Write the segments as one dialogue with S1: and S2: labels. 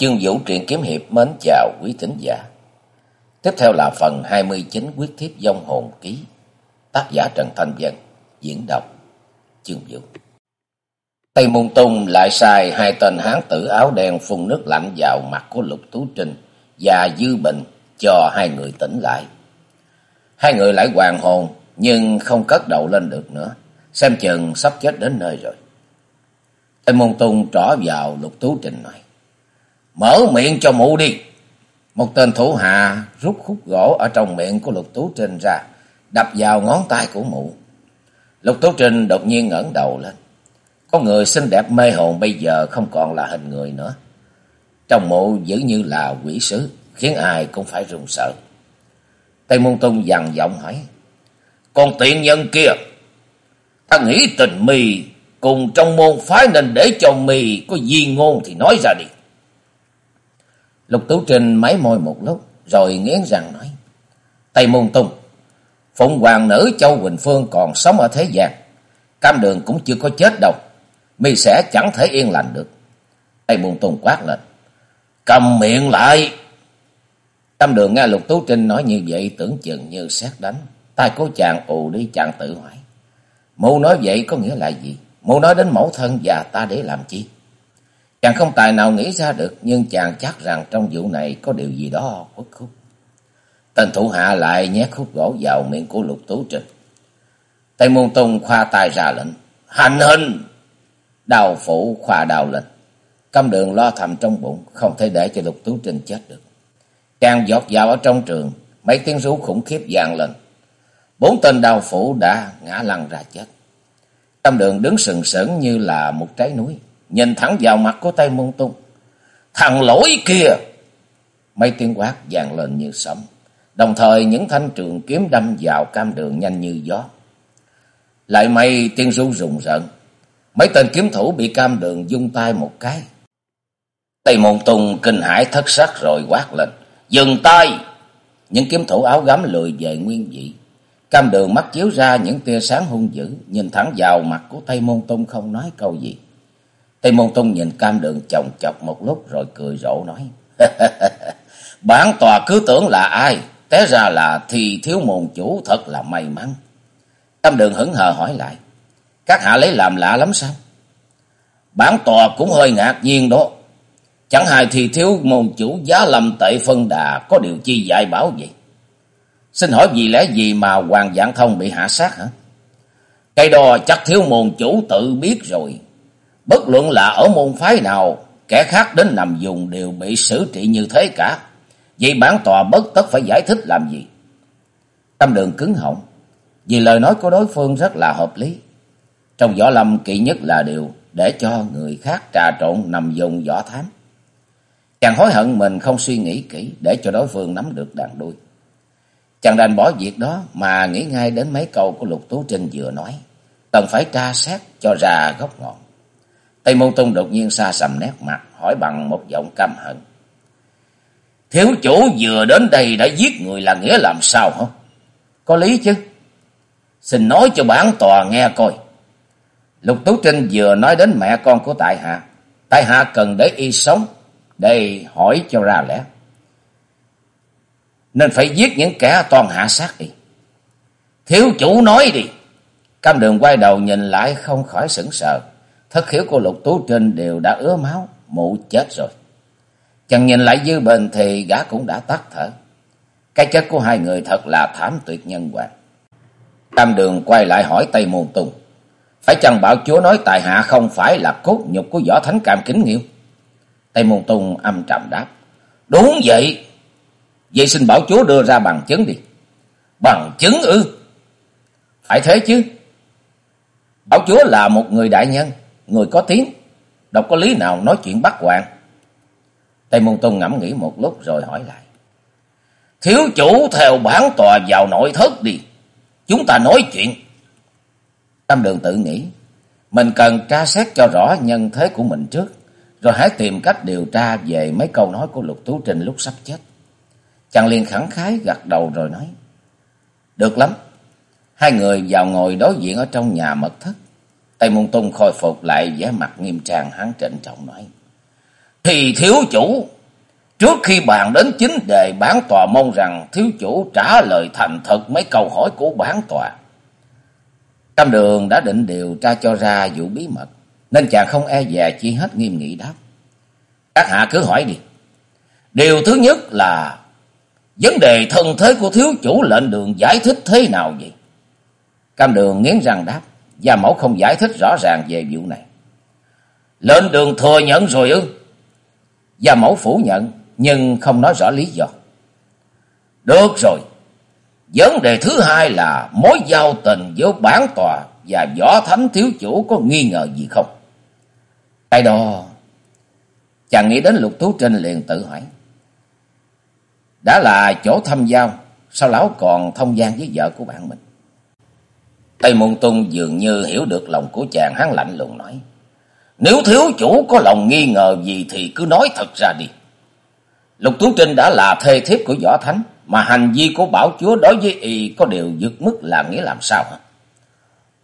S1: Chương Vũ truyện kiếm hiệp mến chào quý thính giả. Tiếp theo là phần 29 quyết thiếp dông hồn ký. Tác giả Trần Thanh Vân, diễn đọc Chương Vũ. Tây Môn Tung lại sai hai tên hán tử áo đen phun nước lạnh vào mặt của Lục Tú Trinh và Dư Bình cho hai người tỉnh lại. Hai người lại hoàng hồn nhưng không cất đầu lên được nữa, xem chừng sắp chết đến nơi rồi. Tây Môn Tung trỏ vào Lục Tú Trinh nói. Mở miệng cho mụ đi. Một tên thủ hạ rút khúc gỗ ở trong miệng của Lục Tú Trinh ra, đập vào ngón tay của mụ. Lục Tú Trinh đột nhiên ngẩng đầu lên. Có người xinh đẹp mê hồn bây giờ không còn là hình người nữa. Trong mụ giữ như là quỷ sứ, khiến ai cũng phải run sợ. Tây Môn Tung dằn giọng hỏi. Con tiện nhân kia, ta nghĩ tình mì cùng trong môn phái nên để cho mì có gì ngôn thì nói ra đi. Lục Tú Trinh máy môi một lúc, rồi nghiến răng nói. Tây Môn Tung, Phụng Hoàng nữ Châu Quỳnh Phương còn sống ở thế gian. Cam đường cũng chưa có chết đâu. Mi sẽ chẳng thể yên lành được. Tây Môn Tung quát lên. Cầm miệng lại! Cam đường nghe Lục Tú Trinh nói như vậy tưởng chừng như xét đánh. tay cố chàng ù đi chàng tự hỏi. Mụ nói vậy có nghĩa là gì? Mụ nói đến mẫu thân và ta để làm chi? Chàng không tài nào nghĩ ra được, nhưng chàng chắc rằng trong vụ này có điều gì đó khuất khúc. Tên thủ hạ lại nhét khúc gỗ vào miệng của lục tú trình. Tây môn tung khoa tay ra lệnh. Hành hình! Đào phủ khoa đào lệnh. Căm đường lo thầm trong bụng, không thể để cho lục tú trình chết được. Chàng giọt vào ở trong trường, mấy tiếng rú khủng khiếp vàng lên. Bốn tên đào phủ đã ngã lăn ra chết. Căm đường đứng sừng sững như là một trái núi nhìn thẳng vào mặt của Tây Môn Tung. Thằng lỗi kia! Mấy tiếng quát vang lên như sấm. Đồng thời những thanh trường kiếm đâm vào cam đường nhanh như gió. Lại mây tiên ru rùng rợn. Mấy tên kiếm thủ bị cam đường dung tay một cái. Tây Môn Tung kinh hãi thất sắc rồi quát lên. Dừng tay! Những kiếm thủ áo gấm lùi về nguyên vị. Cam đường mắt chiếu ra những tia sáng hung dữ, nhìn thẳng vào mặt của Tây Môn Tung không nói câu gì. Tây Môn Tông nhìn cam đường chồng chọc một lúc rồi cười rộ nói. Bản tòa cứ tưởng là ai, té ra là thì thiếu môn chủ thật là may mắn. Cam đường hững hờ hỏi lại. Các hạ lấy làm lạ lắm sao? Bản tòa cũng hơi ngạc nhiên đó. Chẳng hài thì thiếu môn chủ giá lầm tệ phân đà có điều chi dạy bảo vậy? Xin hỏi vì lẽ gì mà Hoàng Giảng Thông bị hạ sát hả? Cái đó chắc thiếu môn chủ tự biết rồi. Bất luận là ở môn phái nào, kẻ khác đến nằm dùng đều bị xử trị như thế cả. Vậy bản tòa bất tất phải giải thích làm gì? Tâm đường cứng họng, vì lời nói của đối phương rất là hợp lý. Trong võ lâm kỵ nhất là điều để cho người khác trà trộn nằm dùng võ thám. Chàng hối hận mình không suy nghĩ kỹ để cho đối phương nắm được đàn đuôi. Chàng đành bỏ việc đó mà nghĩ ngay đến mấy câu của Lục Tú Trinh vừa nói. Cần phải tra xét cho ra gốc ngọn. Tây Môn Tung đột nhiên xa sầm nét mặt, hỏi bằng một giọng căm hận. Thiếu chủ vừa đến đây đã giết người là nghĩa làm sao hả? Có lý chứ? Xin nói cho bản tòa nghe coi. Lục Tú Trinh vừa nói đến mẹ con của Tại Hạ. Tại Hạ cần để y sống, để hỏi cho ra lẽ. Nên phải giết những kẻ toàn hạ sát đi. Thiếu chủ nói đi. Cam đường quay đầu nhìn lại không khỏi sững sờ. Thất khiếu của lục tú trinh đều đã ứa máu, mụ chết rồi. Chẳng nhìn lại dư bình thì gã cũng đã tắt thở. Cái chết của hai người thật là thảm tuyệt nhân hoàng. Tam đường quay lại hỏi Tây Môn Tùng. Phải chăng bảo chúa nói tài hạ không phải là cốt nhục của võ thánh cam kính nghiêu? Tây Môn Tùng âm trầm đáp. Đúng vậy. Vậy xin bảo chúa đưa ra bằng chứng đi. Bằng chứng ư? Phải thế chứ. Bảo chúa là một người đại nhân người có tiếng, đâu có lý nào nói chuyện bắt hoàng. Tây Môn Tôn ngẫm nghĩ một lúc rồi hỏi lại. Thiếu chủ theo bản tòa vào nội thất đi, chúng ta nói chuyện. Tâm đường tự nghĩ, mình cần tra xét cho rõ nhân thế của mình trước, rồi hãy tìm cách điều tra về mấy câu nói của Lục Tú Trình lúc sắp chết. Chàng liền khẳng khái gật đầu rồi nói. Được lắm. Hai người vào ngồi đối diện ở trong nhà mật thất. Tây Môn Tung khôi phục lại vẻ mặt nghiêm trang hắn trịnh trọng nói. Thì thiếu chủ, Trước khi bàn đến chính đề bán tòa mong rằng thiếu chủ trả lời thành thật mấy câu hỏi của bán tòa. Tam đường đã định điều tra cho ra vụ bí mật, nên chàng không e dè chi hết nghiêm nghị đáp. Các hạ cứ hỏi đi. Điều thứ nhất là vấn đề thân thế của thiếu chủ lệnh đường giải thích thế nào vậy? Cam đường nghiến răng đáp, gia mẫu không giải thích rõ ràng về vụ này. lên đường thừa nhận rồi ư? Gia mẫu phủ nhận, nhưng không nói rõ lý do. Được rồi. Vấn đề thứ hai là mối giao tình giữa bản tòa và võ thánh thiếu chủ có nghi ngờ gì không? Cái đó... Chàng nghĩ đến lục tú trinh liền tự hỏi. Đã là chỗ thăm giao, sao lão còn thông gian với vợ của bạn mình? Tây Môn Tung dường như hiểu được lòng của chàng hắn lạnh lùng nói. Nếu thiếu chủ có lòng nghi ngờ gì thì cứ nói thật ra đi. Lục Tú Trinh đã là thê thiếp của Võ Thánh, mà hành vi của Bảo Chúa đối với y có điều vượt mức là nghĩa làm sao hả?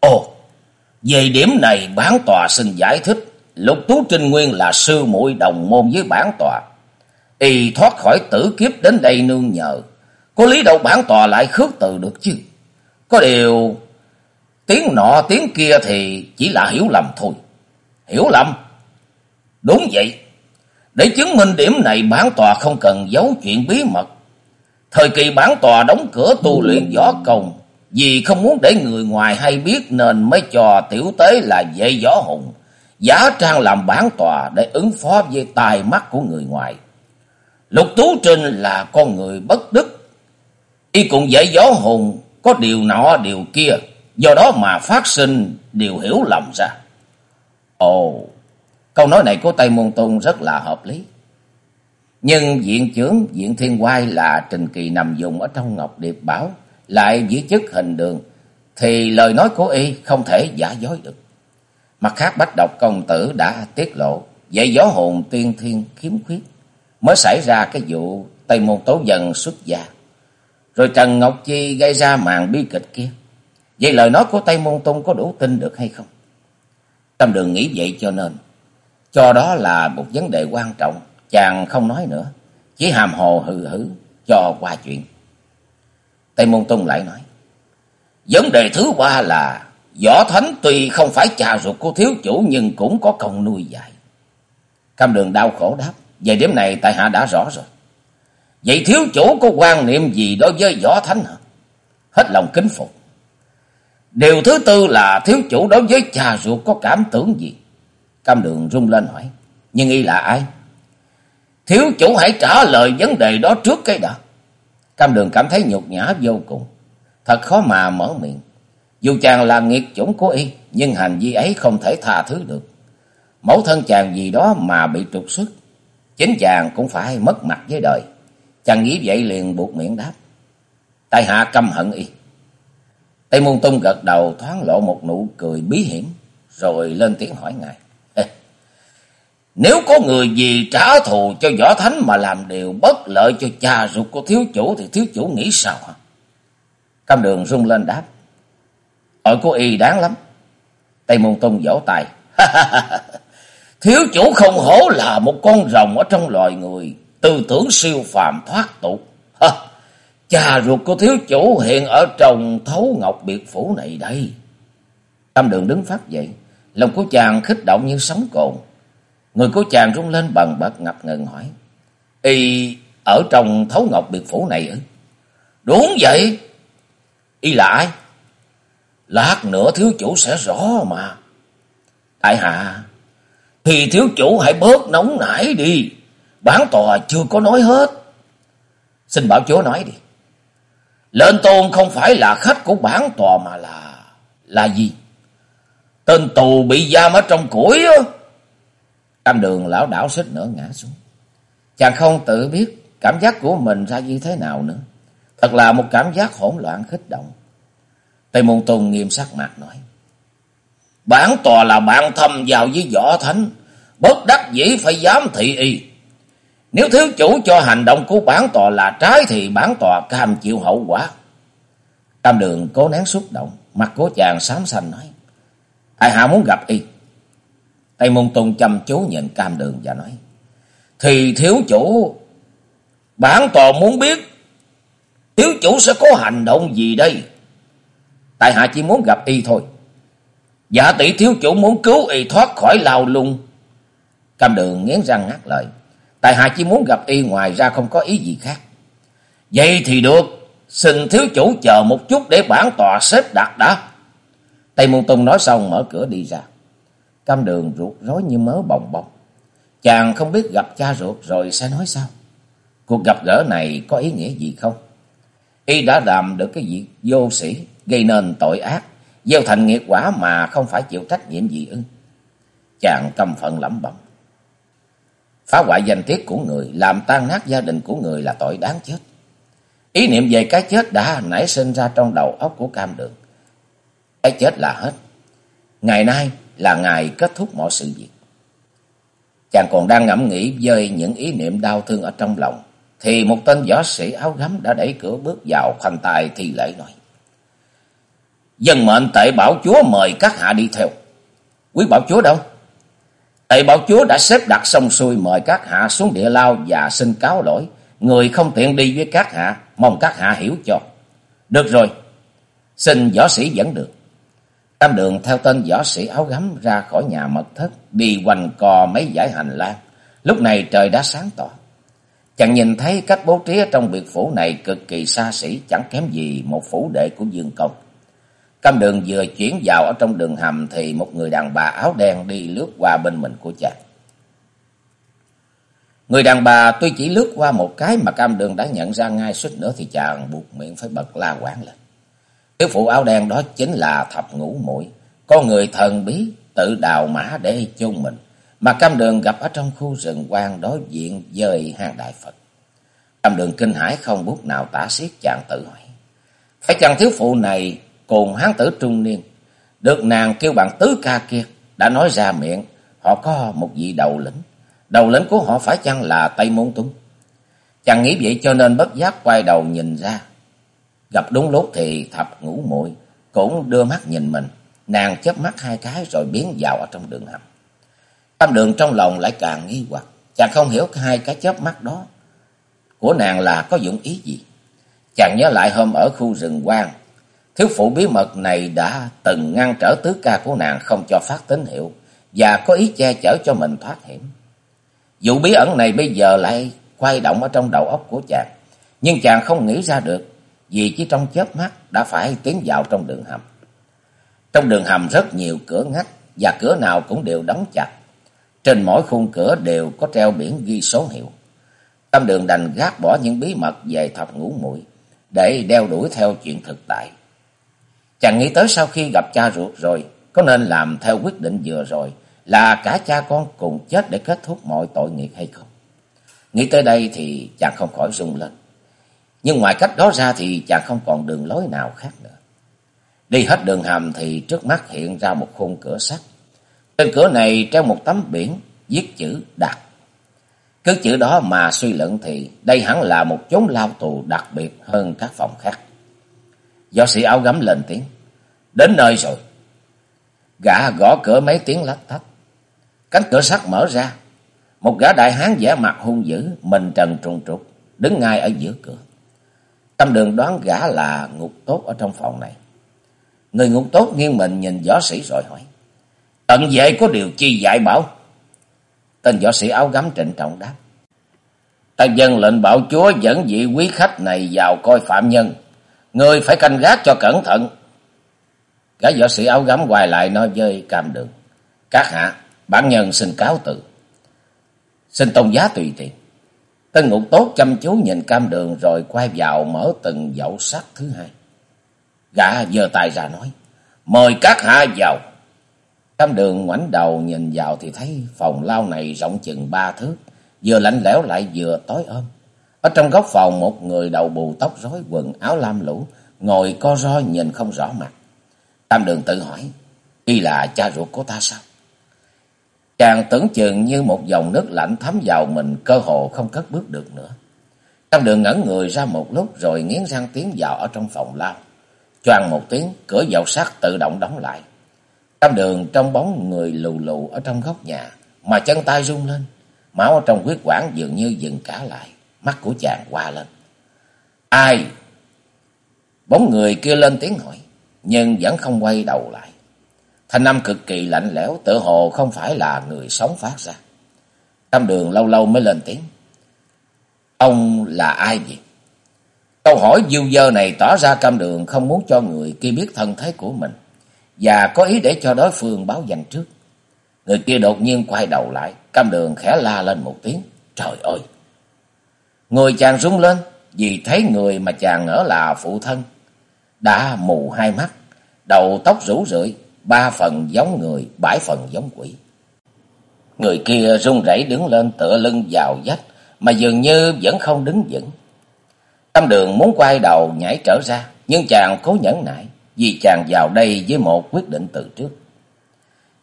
S1: Ồ, về điểm này bản tòa xin giải thích, Lục Tú Trinh nguyên là sư muội đồng môn với bản tòa. Y thoát khỏi tử kiếp đến đây nương nhờ, có lý đâu bản tòa lại khước từ được chứ. Có điều, tiếng nọ tiếng kia thì chỉ là hiểu lầm thôi. Hiểu lầm? Đúng vậy. Để chứng minh điểm này bản tòa không cần giấu chuyện bí mật. Thời kỳ bản tòa đóng cửa tu luyện võ công, vì không muốn để người ngoài hay biết nên mới cho tiểu tế là dễ võ hùng, giả trang làm bản tòa để ứng phó với tài mắt của người ngoài. Lục Tú Trinh là con người bất đức, y cũng dễ gió hùng có điều nọ điều kia, do đó mà phát sinh điều hiểu lầm ra. Ồ, câu nói này của Tây Môn Tôn rất là hợp lý. Nhưng diện trưởng diện thiên quai là Trình Kỳ nằm dùng ở trong Ngọc Điệp Bảo, lại giữ chức hình đường, thì lời nói của y không thể giả dối được. Mặt khác Bách Độc Công Tử đã tiết lộ, dạy gió hồn tiên thiên khiếm khuyết, mới xảy ra cái vụ Tây Môn Tố Dần xuất gia. Rồi Trần Ngọc Chi gây ra màn bi kịch kia. Vậy lời nói của Tây Môn Tung có đủ tin được hay không? Tâm đường nghĩ vậy cho nên, cho đó là một vấn đề quan trọng, chàng không nói nữa, chỉ hàm hồ hừ hử cho qua chuyện. Tây Môn Tung lại nói, vấn đề thứ ba là Võ Thánh tuy không phải cha ruột của thiếu chủ nhưng cũng có công nuôi dạy. Cam đường đau khổ đáp, về điểm này tại hạ đã rõ rồi. Vậy thiếu chủ có quan niệm gì đối với Võ Thánh hả? Hết lòng kính phục. Điều thứ tư là thiếu chủ đối với cha ruột có cảm tưởng gì? Cam đường rung lên hỏi. Nhưng y là ai? Thiếu chủ hãy trả lời vấn đề đó trước cái đã. Cam đường cảm thấy nhục nhã vô cùng. Thật khó mà mở miệng. Dù chàng là nghiệt chủng của y, nhưng hành vi ấy không thể tha thứ được. Mẫu thân chàng gì đó mà bị trục xuất. Chính chàng cũng phải mất mặt với đời. Chàng nghĩ vậy liền buộc miệng đáp. Tại hạ căm hận y. Tây Môn Tung gật đầu thoáng lộ một nụ cười bí hiểm, rồi lên tiếng hỏi ngài. Nếu có người gì trả thù cho võ thánh mà làm điều bất lợi cho cha ruột của thiếu chủ thì thiếu chủ nghĩ sao hả? Cam đường rung lên đáp. Ở của y đáng lắm. Tây Môn Tung vỗ tài, thiếu chủ không hổ là một con rồng ở trong loài người. Tư tưởng siêu phàm thoát tục. Cha ruột của thiếu chủ hiện ở trong thấu ngọc biệt phủ này đây. Tam đường đứng phát dậy. Lòng của chàng khích động như sóng cồn. Người của chàng rung lên bần bật ngập ngừng hỏi. Y ở trong thấu ngọc biệt phủ này ư? Đúng vậy. Y là ai? Lát nữa thiếu chủ sẽ rõ mà. Tại hạ, thì thiếu chủ hãy bớt nóng nảy đi. Bản tòa chưa có nói hết. Xin bảo chúa nói đi. Lệnh tôn không phải là khách của bản tòa mà là... Là gì? Tên tù bị giam ở trong củi á. Tam đường lão đảo xích nữa ngã xuống. Chàng không tự biết cảm giác của mình ra như thế nào nữa. Thật là một cảm giác hỗn loạn khích động. Tây Môn Tùng nghiêm sắc mặt nói. Bản tòa là bạn thầm vào với võ thánh. Bất đắc dĩ phải dám thị y. Nếu thiếu chủ cho hành động của bản tòa là trái thì bản tòa cam chịu hậu quả. Tam đường cố nén xúc động, mặt của chàng xám xanh nói. Tại hạ muốn gặp y. Tây Môn Tùng chăm chú nhìn cam đường và nói. Thì thiếu chủ Bản tòa muốn biết thiếu chủ sẽ có hành động gì đây? Tại hạ chỉ muốn gặp y thôi. Dạ tỷ thiếu chủ muốn cứu y thoát khỏi lao lung. Cam đường nghiến răng ngắt lời. Tại hạ chỉ muốn gặp y ngoài ra không có ý gì khác. Vậy thì được. Xin thiếu chủ chờ một chút để bản tòa xếp đặt đã. Tây Môn Tùng nói xong mở cửa đi ra. Cam đường ruột rối như mớ bồng bồng Chàng không biết gặp cha ruột rồi sẽ nói sao. Cuộc gặp gỡ này có ý nghĩa gì không? Y đã làm được cái việc vô sĩ, gây nên tội ác, gieo thành nghiệp quả mà không phải chịu trách nhiệm gì ưng. Chàng căm phận lẩm bẩm. Phá hoại danh tiết của người, làm tan nát gia đình của người là tội đáng chết. Ý niệm về cái chết đã nảy sinh ra trong đầu óc của cam đường. Cái chết là hết. Ngày nay là ngày kết thúc mọi sự việc. Chàng còn đang ngẫm nghĩ với những ý niệm đau thương ở trong lòng. Thì một tên võ sĩ áo gấm đã đẩy cửa bước vào khoanh tay thi lễ nói. Dân mệnh tệ bảo chúa mời các hạ đi theo. Quý bảo chúa đâu? Tệ bảo chúa đã xếp đặt xong xuôi mời các hạ xuống địa lao và xin cáo lỗi. Người không tiện đi với các hạ, mong các hạ hiểu cho. Được rồi, xin võ sĩ dẫn được. Tam đường theo tên võ sĩ áo gấm ra khỏi nhà mật thất, đi quanh cò mấy dải hành lang. Lúc này trời đã sáng tỏ. Chàng nhìn thấy cách bố trí trong biệt phủ này cực kỳ xa xỉ, chẳng kém gì một phủ đệ của Dương Công. Cam đường vừa chuyển vào ở trong đường hầm thì một người đàn bà áo đen đi lướt qua bên mình của chàng. Người đàn bà tuy chỉ lướt qua một cái mà cam đường đã nhận ra ngay suýt nữa thì chàng buộc miệng phải bật la quán lên. Thiếu phụ áo đen đó chính là thập ngũ muội con người thần bí tự đào mã để chôn mình, mà cam đường gặp ở trong khu rừng quan đối diện với hang đại Phật. Cam đường kinh hãi không bút nào tả xiết chàng tự hỏi. Phải chàng thiếu phụ này cùng hán tử trung niên, được nàng kêu bằng tứ ca kia, đã nói ra miệng, họ có một vị đầu lĩnh. Đầu lĩnh của họ phải chăng là Tây Môn tuấn? Chàng nghĩ vậy cho nên bất giác quay đầu nhìn ra. Gặp đúng lúc thì thập ngũ muội cũng đưa mắt nhìn mình. Nàng chớp mắt hai cái rồi biến vào ở trong đường hầm. Tam đường trong lòng lại càng nghi hoặc. Chàng không hiểu hai cái chớp mắt đó của nàng là có dụng ý gì. Chàng nhớ lại hôm ở khu rừng quang Thiếu phụ bí mật này đã từng ngăn trở tứ ca của nàng không cho phát tín hiệu và có ý che chở cho mình thoát hiểm. Vụ bí ẩn này bây giờ lại quay động ở trong đầu óc của chàng, nhưng chàng không nghĩ ra được vì chỉ trong chớp mắt đã phải tiến vào trong đường hầm. Trong đường hầm rất nhiều cửa ngách và cửa nào cũng đều đóng chặt. Trên mỗi khung cửa đều có treo biển ghi số hiệu. Tâm đường đành gác bỏ những bí mật về thập ngũ muội để đeo đuổi theo chuyện thực tại. Chàng nghĩ tới sau khi gặp cha ruột rồi, có nên làm theo quyết định vừa rồi là cả cha con cùng chết để kết thúc mọi tội nghiệp hay không? Nghĩ tới đây thì chàng không khỏi rung lên. Nhưng ngoài cách đó ra thì chàng không còn đường lối nào khác nữa. Đi hết đường hầm thì trước mắt hiện ra một khung cửa sắt. Trên cửa này treo một tấm biển viết chữ đặc Cứ chữ đó mà suy luận thì đây hẳn là một chốn lao tù đặc biệt hơn các phòng khác. Võ sĩ áo gấm lên tiếng. Đến nơi rồi. Gã gõ cửa mấy tiếng lách thách. Cánh cửa sắt mở ra. Một gã đại hán vẻ mặt hung dữ, mình trần trùng trục, đứng ngay ở giữa cửa. Tâm đường đoán gã là ngục tốt ở trong phòng này. Người ngục tốt nghiêng mình nhìn võ sĩ rồi hỏi. Tận vệ có điều chi dạy bảo? Tên võ sĩ áo gấm trịnh trọng đáp. Ta dân lệnh bảo chúa dẫn vị quý khách này vào coi phạm nhân. Người phải canh gác cho cẩn thận. Gã võ sĩ áo gấm hoài lại nói với cam đường. Các hạ, bản nhân xin cáo từ. Xin tôn giá tùy tiện. Tân ngục tốt chăm chú nhìn cam đường rồi quay vào mở từng dậu sắt thứ hai. Gã giơ tay ra nói. Mời các hạ vào. Cam đường ngoảnh đầu nhìn vào thì thấy phòng lao này rộng chừng ba thước. Vừa lạnh lẽo lại vừa tối ôm. Ở trong góc phòng một người đầu bù tóc rối quần áo lam lũ, ngồi co ro nhìn không rõ mặt. Tam đường tự hỏi, y là cha ruột của ta sao? Chàng tưởng chừng như một dòng nước lạnh thấm vào mình cơ hồ không cất bước được nữa. Tam đường ngẩn người ra một lúc rồi nghiến răng tiến vào ở trong phòng lao. Choàng một tiếng, cửa dậu sắt tự động đóng lại. Tam đường trong bóng người lù lù ở trong góc nhà, mà chân tay rung lên. Máu ở trong huyết quản dường như dừng cả lại Mắt của chàng qua lên. Ai? Bóng người kia lên tiếng hỏi, nhưng vẫn không quay đầu lại. Thanh âm cực kỳ lạnh lẽo, tự hồ không phải là người sống phát ra. Tam đường lâu lâu mới lên tiếng. Ông là ai vậy? Câu hỏi dư dơ này tỏ ra cam đường không muốn cho người kia biết thân thế của mình. Và có ý để cho đối phương báo danh trước. Người kia đột nhiên quay đầu lại. Cam đường khẽ la lên một tiếng. Trời ơi! Người chàng rung lên. Vì thấy người mà chàng ngỡ là phụ thân. Đã mù hai mắt. Đầu tóc rủ rượi. Ba phần giống người. Bảy phần giống quỷ. Người kia run rẩy đứng lên tựa lưng vào vách. Mà dường như vẫn không đứng vững. Tâm đường muốn quay đầu nhảy trở ra, nhưng chàng cố nhẫn nại, vì chàng vào đây với một quyết định từ trước.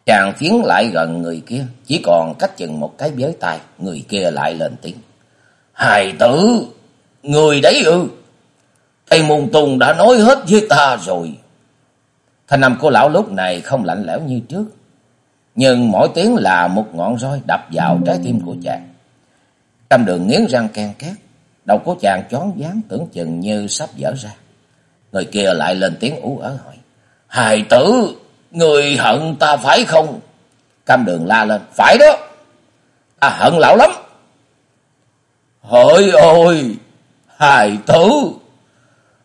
S1: Chàng tiến lại gần người kia, chỉ còn cách chừng một cái giới tay, người kia lại lên tiếng. Hài tử, người đấy ư, Tây Môn tùng đã nói hết với ta rồi. Thanh âm của lão lúc này không lạnh lẽo như trước, nhưng mỗi tiếng là một ngọn roi đập vào trái tim của chàng. Cam đường nghiến răng can két, Đầu của chàng chón dáng tưởng chừng như sắp dở ra. Người kia lại lên tiếng ú ớ hỏi. Hài tử, người hận ta phải không? Cam đường la lên. Phải đó. Ta hận lão lắm. Hỡi ôi, hài tử.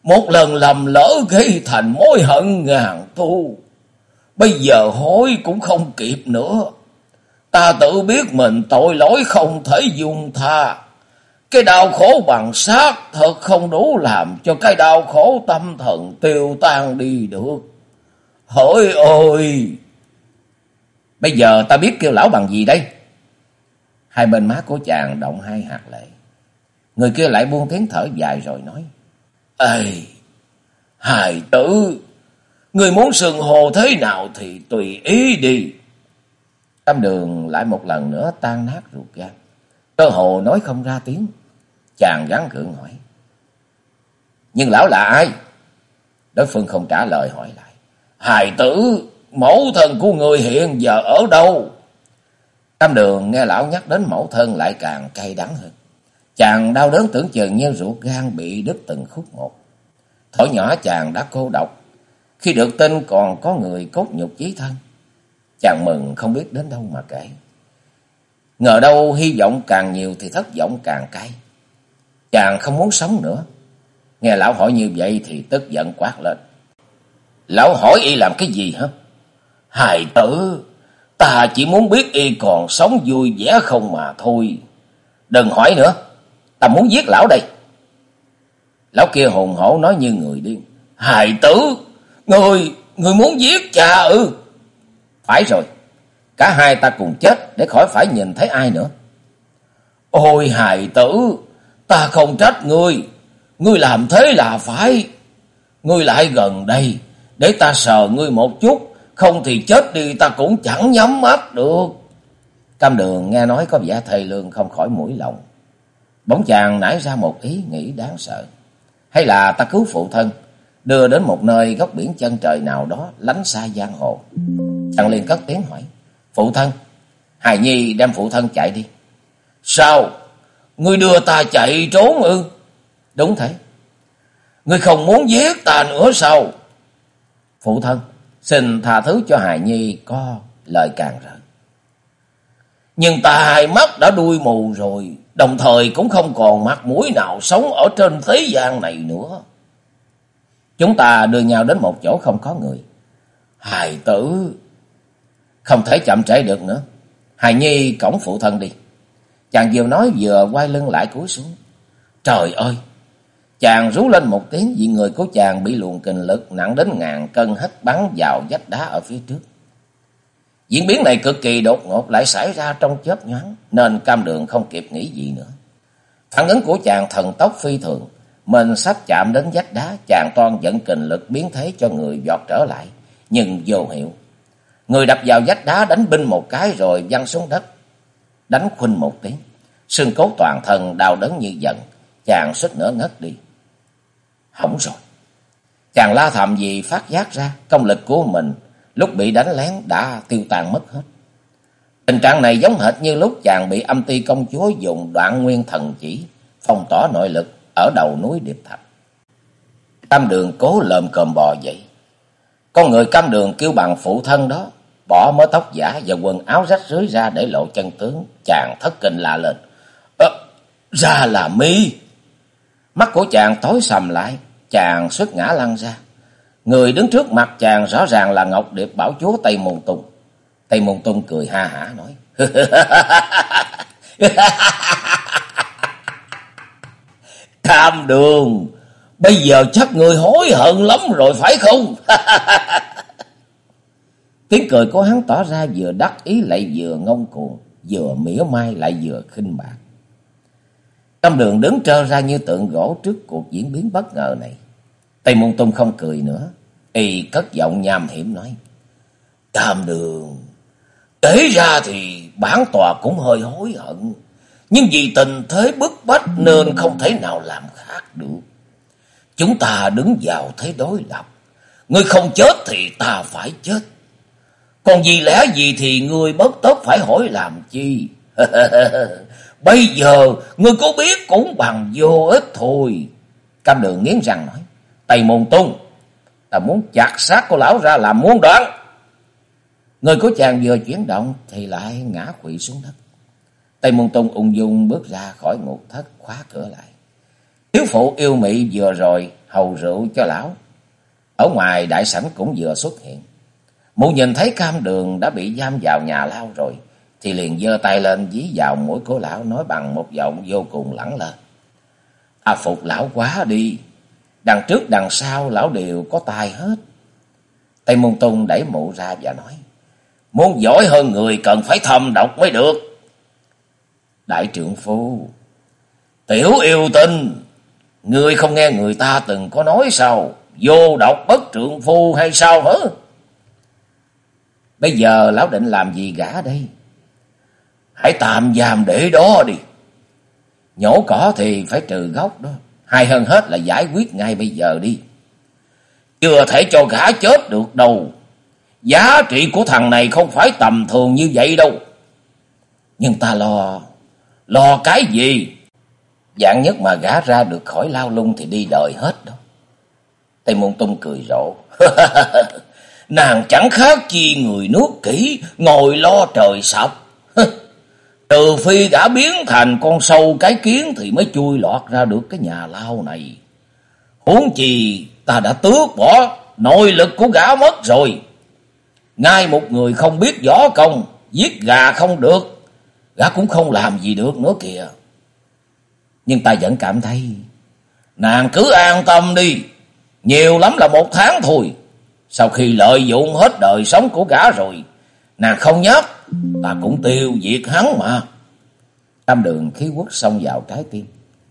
S1: Một lần lầm lỡ gây thành mối hận ngàn thu. Bây giờ hối cũng không kịp nữa. Ta tự biết mình tội lỗi không thể dùng tha. Cái đau khổ bằng xác thật không đủ làm cho cái đau khổ tâm thần tiêu tan đi được. Hỡi ôi! Bây giờ ta biết kêu lão bằng gì đây? Hai bên má của chàng động hai hạt lệ. Người kia lại buông tiếng thở dài rồi nói. Ê! Hài tử! Người muốn sừng hồ thế nào thì tùy ý đi. Tâm đường lại một lần nữa tan nát ruột gan. Cơ hồ nói không ra tiếng. Chàng gắn gượng hỏi. Nhưng lão là ai? Đối phương không trả lời hỏi lại. Hài tử, mẫu thân của người hiện giờ ở đâu? Tam đường nghe lão nhắc đến mẫu thân lại càng cay đắng hơn. Chàng đau đớn tưởng chừng như ruột gan bị đứt từng khúc một. Thổi nhỏ chàng đã cô độc. Khi được tin còn có người cốt nhục chí thân. Chàng mừng không biết đến đâu mà kể. Ngờ đâu hy vọng càng nhiều thì thất vọng càng cay. Chàng không muốn sống nữa. Nghe lão hỏi như vậy thì tức giận quát lên. Lão hỏi y làm cái gì hả? Hài tử, ta chỉ muốn biết y còn sống vui vẻ không mà thôi. Đừng hỏi nữa, ta muốn giết lão đây. Lão kia hồn hổ nói như người điên. Hài tử, người, người muốn giết cha ư? Phải rồi, cả hai ta cùng chết để khỏi phải nhìn thấy ai nữa. Ôi hài tử, Ta không trách ngươi. Ngươi làm thế là phải. Ngươi lại gần đây. Để ta sờ ngươi một chút. Không thì chết đi ta cũng chẳng nhắm mắt được. Cam đường nghe nói có vẻ thầy lương không khỏi mũi lòng. Bỗng chàng nảy ra một ý nghĩ đáng sợ. Hay là ta cứu phụ thân. Đưa đến một nơi góc biển chân trời nào đó lánh xa giang hồ. Chàng liền cất tiếng hỏi. Phụ thân. Hài Nhi đem phụ thân chạy đi. Sao? Ngươi đưa ta chạy trốn ư? Đúng thế. Ngươi không muốn giết ta nữa sao? Phụ thân, xin tha thứ cho Hài Nhi có lời càng rỡ. Nhưng ta hai mắt đã đuôi mù rồi, đồng thời cũng không còn mặt mũi nào sống ở trên thế gian này nữa. Chúng ta đưa nhau đến một chỗ không có người. Hài tử, không thể chậm trễ được nữa. Hài Nhi cổng phụ thân đi. Chàng vừa nói vừa quay lưng lại cúi xuống. Trời ơi! Chàng rú lên một tiếng vì người của chàng bị luồng kình lực nặng đến ngàn cân hất bắn vào vách đá ở phía trước. Diễn biến này cực kỳ đột ngột lại xảy ra trong chớp nhoáng nên cam đường không kịp nghĩ gì nữa. Phản ứng của chàng thần tốc phi thường, mình sắp chạm đến vách đá, chàng toan dẫn kình lực biến thế cho người giọt trở lại, nhưng vô hiệu. Người đập vào vách đá đánh binh một cái rồi văng xuống đất, đánh khuynh một tiếng. Xương cốt toàn thân đau đớn như giận, chàng suýt nữa ngất đi. Hỏng rồi. Chàng la thầm gì phát giác ra công lực của mình lúc bị đánh lén đã tiêu tan mất hết. Tình trạng này giống hệt như lúc chàng bị âm ti công chúa dùng đoạn nguyên thần chỉ phong tỏa nội lực ở đầu núi Điệp Thạch. Cam đường cố lợm cơm bò dậy. Con người cam đường kêu bằng phụ thân đó, bỏ mớ tóc giả và quần áo rách rưới ra để lộ chân tướng, chàng thất kinh lạ lên. Ơ, ra là mi. Mắt của chàng tối sầm lại, chàng xuất ngã lăn ra. Người đứng trước mặt chàng rõ ràng là Ngọc Điệp Bảo Chúa Tây Môn Tùng. Tây Môn Tùng cười ha hả nói. Cam đường, bây giờ chắc người hối hận lắm rồi phải không? Tiếng cười của hắn tỏ ra vừa đắc ý lại vừa ngông cuồng, vừa mỉa mai lại vừa khinh bạc. Cam đường đứng trơ ra như tượng gỗ trước cuộc diễn biến bất ngờ này. Tây Môn Tung không cười nữa, y cất giọng nham hiểm nói. Cam đường, kể ra thì bản tòa cũng hơi hối hận. Nhưng vì tình thế bức bách nên không thể nào làm khác được. Chúng ta đứng vào thế đối lập. Ngươi không chết thì ta phải chết. Còn vì lẽ gì thì ngươi bất tất phải hỏi làm chi. Bây giờ ngươi có biết cũng bằng vô ích thôi. Cam đường nghiến răng nói. Tây môn tung. Ta muốn chặt xác cô lão ra làm muôn đoạn. Người của chàng vừa chuyển động thì lại ngã quỵ xuống đất. Tây Môn Tung ung dung bước ra khỏi ngục thất, khóa cửa lại. Thiếu phụ yêu mị vừa rồi hầu rượu cho lão. Ở ngoài đại sảnh cũng vừa xuất hiện. Mụ nhìn thấy cam đường đã bị giam vào nhà lao rồi. Thì liền giơ tay lên dí vào mũi của lão, nói bằng một giọng vô cùng lẳng lơ. À phục lão quá đi. Đằng trước đằng sau lão đều có tài hết. Tây Môn Tông đẩy mụ ra và nói. Muốn giỏi hơn người cần phải thâm độc mới được. Đại trưởng phu. Tiểu yêu tinh. Ngươi không nghe người ta từng có nói sao. Vô độc bất trượng phu hay sao hả? Bây giờ lão định làm gì gã đây? Hãy tạm giam để đó đi. Nhổ cỏ thì phải trừ gốc đó. Hay hơn hết là giải quyết ngay bây giờ đi. Chưa thể cho gã chết được đâu. Giá trị của thằng này không phải tầm thường như vậy đâu. Nhưng ta lo... Lo cái gì? Dạng nhất mà gã ra được khỏi lao lung thì đi đời hết đó. Tây Môn Tung cười rộ. Nàng chẳng khác chi người nước kỹ, ngồi lo trời sập. Trừ phi đã biến thành con sâu cái kiến thì mới chui lọt ra được cái nhà lao này. Huống chi ta đã tước bỏ nội lực của gã mất rồi. Ngay một người không biết võ công, giết gà không được, gã cũng không làm gì được nữa kìa. Nhưng ta vẫn cảm thấy, nàng cứ an tâm đi, nhiều lắm là một tháng thôi. Sau khi lợi dụng hết đời sống của gã rồi, nàng không nhắc, ta cũng tiêu diệt hắn mà. Tam đường khí quất xông vào trái tim,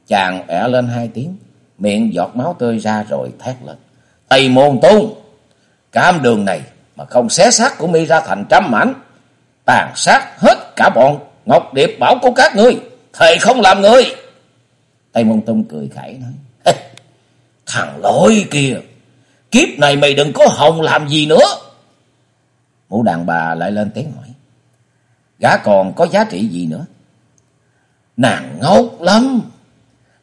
S1: chàng ẻ lên hai tiếng, miệng giọt máu tươi ra rồi thét lên. Tây môn tung, cam đường này mà không xé xác của mi ra thành trăm mảnh, tàn sát hết cả bọn Ngọc Điệp bảo của các ngươi, thầy không làm người. Tây Môn Tung cười khẩy nói, thằng lỗi kia, kiếp này mày đừng có hồng làm gì nữa. Mụ đàn bà lại lên tiếng hỏi, gã còn có giá trị gì nữa? Nàng ngốc lắm,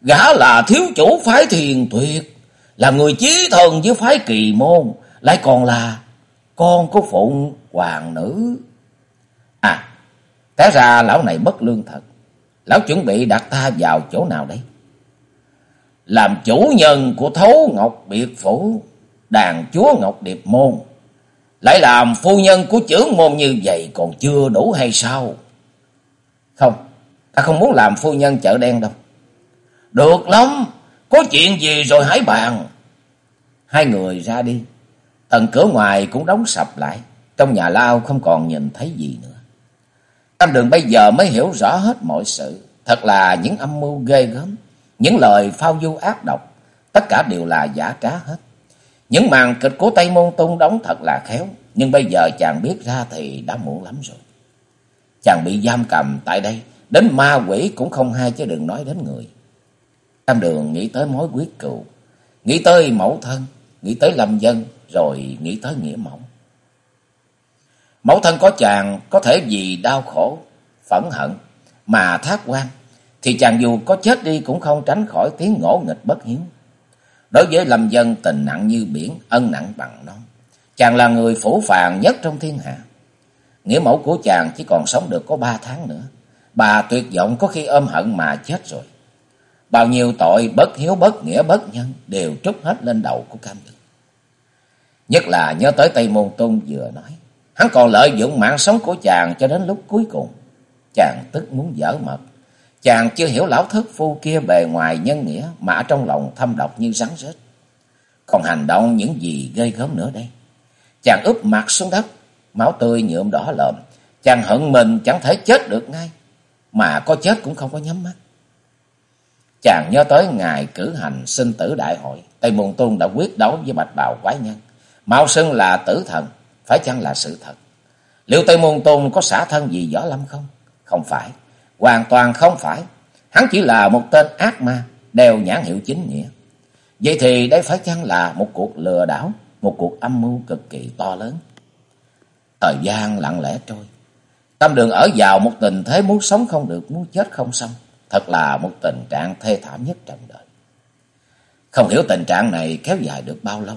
S1: gã là thiếu chủ phái thiền tuyệt, là người chí thần với phái kỳ môn, lại còn là con của phụng hoàng nữ. À, té ra lão này bất lương thật. Lão chuẩn bị đặt ta vào chỗ nào đây? Làm chủ nhân của thấu Ngọc Biệt Phủ, đàn chúa Ngọc Điệp Môn. Lại làm phu nhân của trưởng môn như vậy còn chưa đủ hay sao? Không, ta không muốn làm phu nhân chợ đen đâu. Được lắm, có chuyện gì rồi hãy bàn. Hai người ra đi. Tầng cửa ngoài cũng đóng sập lại. Trong nhà lao không còn nhìn thấy gì nữa. Tam đường bây giờ mới hiểu rõ hết mọi sự. Thật là những âm mưu ghê gớm. Những lời phao du ác độc. Tất cả đều là giả trá hết. Những màn kịch của Tây Môn Tung đóng thật là khéo. Nhưng bây giờ chàng biết ra thì đã muộn lắm rồi. Chàng bị giam cầm tại đây. Đến ma quỷ cũng không hay chứ đừng nói đến người. Tam đường nghĩ tới mối quyết cựu. Nghĩ tới mẫu thân. Nghĩ tới lâm dân rồi nghĩ tới nghĩa mỏng. Mẫu thân có chàng có thể vì đau khổ, phẫn hận mà thác quan, thì chàng dù có chết đi cũng không tránh khỏi tiếng ngỗ nghịch bất hiếu. Đối với Lâm Dân tình nặng như biển, ân nặng bằng non. Chàng là người phủ phàng nhất trong thiên hạ. Nghĩa mẫu của chàng chỉ còn sống được có ba tháng nữa. Bà tuyệt vọng có khi ôm hận mà chết rồi. Bao nhiêu tội bất hiếu bất nghĩa bất nhân đều trút hết lên đầu của Cam Đường. Nhất là nhớ tới Tây Môn Tôn vừa nói. Hắn còn lợi dụng mạng sống của chàng cho đến lúc cuối cùng. Chàng tức muốn dở mật. Chàng chưa hiểu lão thức phu kia bề ngoài nhân nghĩa mà trong lòng thâm độc như rắn rết. Còn hành động những gì gây gớm nữa đây. Chàng úp mặt xuống đất, máu tươi nhuộm đỏ lợm. Chàng hận mình chẳng thể chết được ngay, mà có chết cũng không có nhắm mắt. Chàng nhớ tới ngày cử hành sinh tử đại hội, Tây Môn Tôn đã quyết đấu với bạch bào quái nhân. Mạo xưng là tử thần, phải chăng là sự thật? Liệu Tây Môn Tôn có xả thân gì Võ Lâm không? Không phải, hoàn toàn không phải. Hắn chỉ là một tên ác ma, đều nhãn hiệu chính nghĩa. Vậy thì đây phải chăng là một cuộc lừa đảo, một cuộc âm mưu cực kỳ to lớn? Thời gian lặng lẽ trôi. Tâm đường ở vào một tình thế muốn sống không được, muốn chết không xong. Thật là một tình trạng thê thảm nhất trong đời. Không hiểu tình trạng này kéo dài được bao lâu.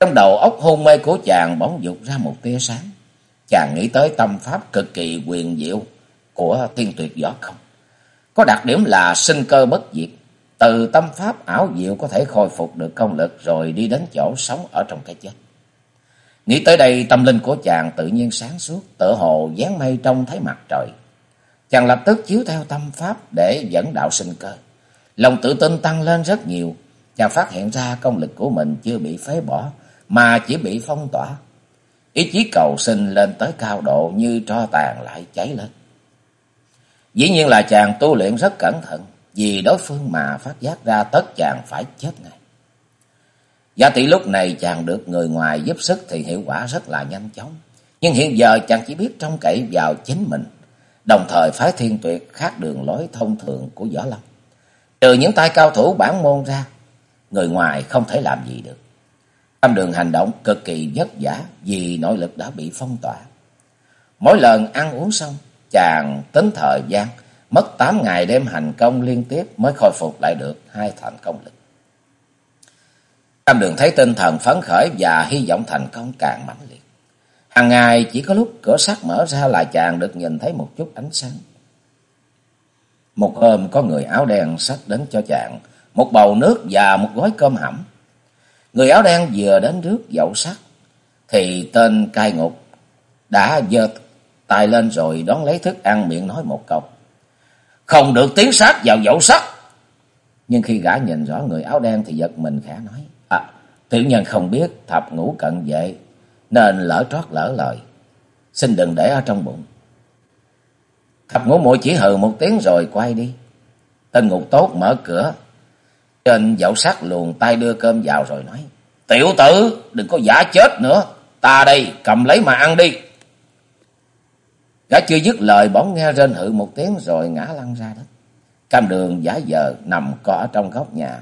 S1: Trong đầu óc hôn mê của chàng bỗng dục ra một tia sáng. Chàng nghĩ tới tâm pháp cực kỳ quyền diệu của tiên tuyệt võ không. Có đặc điểm là sinh cơ bất diệt. Từ tâm pháp ảo diệu có thể khôi phục được công lực rồi đi đến chỗ sống ở trong cái chết. Nghĩ tới đây tâm linh của chàng tự nhiên sáng suốt, tựa hồ dáng mây trong thấy mặt trời. Chàng lập tức chiếu theo tâm pháp để dẫn đạo sinh cơ. Lòng tự tin tăng lên rất nhiều. Chàng phát hiện ra công lực của mình chưa bị phế bỏ, mà chỉ bị phong tỏa. Ý chí cầu sinh lên tới cao độ như tro tàn lại cháy lên. Dĩ nhiên là chàng tu luyện rất cẩn thận, vì đối phương mà phát giác ra tất chàng phải chết ngay. Giả tỷ lúc này chàng được người ngoài giúp sức thì hiệu quả rất là nhanh chóng. Nhưng hiện giờ chàng chỉ biết trông cậy vào chính mình, đồng thời phái thiên tuyệt khác đường lối thông thường của Võ Lâm. Trừ những tay cao thủ bản môn ra, người ngoài không thể làm gì được. Tam đường hành động cực kỳ vất vả vì nội lực đã bị phong tỏa. Mỗi lần ăn uống xong, chàng tính thời gian, mất 8 ngày đêm hành công liên tiếp mới khôi phục lại được hai thành công lực. Cam đường thấy tinh thần phấn khởi và hy vọng thành công càng mãnh liệt. Hàng ngày chỉ có lúc cửa sắt mở ra là chàng được nhìn thấy một chút ánh sáng. Một hôm có người áo đen sách đến cho chàng một bầu nước và một gói cơm hẩm. Người áo đen vừa đến nước dậu sắt thì tên cai ngục đã giơ tay lên rồi đón lấy thức ăn miệng nói một câu. Không được tiến sát vào dậu sắt. Nhưng khi gã nhìn rõ người áo đen thì giật mình khẽ nói. À, tiểu nhân không biết thập ngũ cận vệ nên lỡ trót lỡ lời. Xin đừng để ở trong bụng. Thập ngũ mũi chỉ hừ một tiếng rồi quay đi. Tên ngục tốt mở cửa. Trên dậu sắt luồn tay đưa cơm vào rồi nói. Tiểu tử, đừng có giả chết nữa. Ta đây, cầm lấy mà ăn đi. Gã chưa dứt lời bỗng nghe rên hự một tiếng rồi ngã lăn ra đất. Cam đường giả giờ nằm co ở trong góc nhà.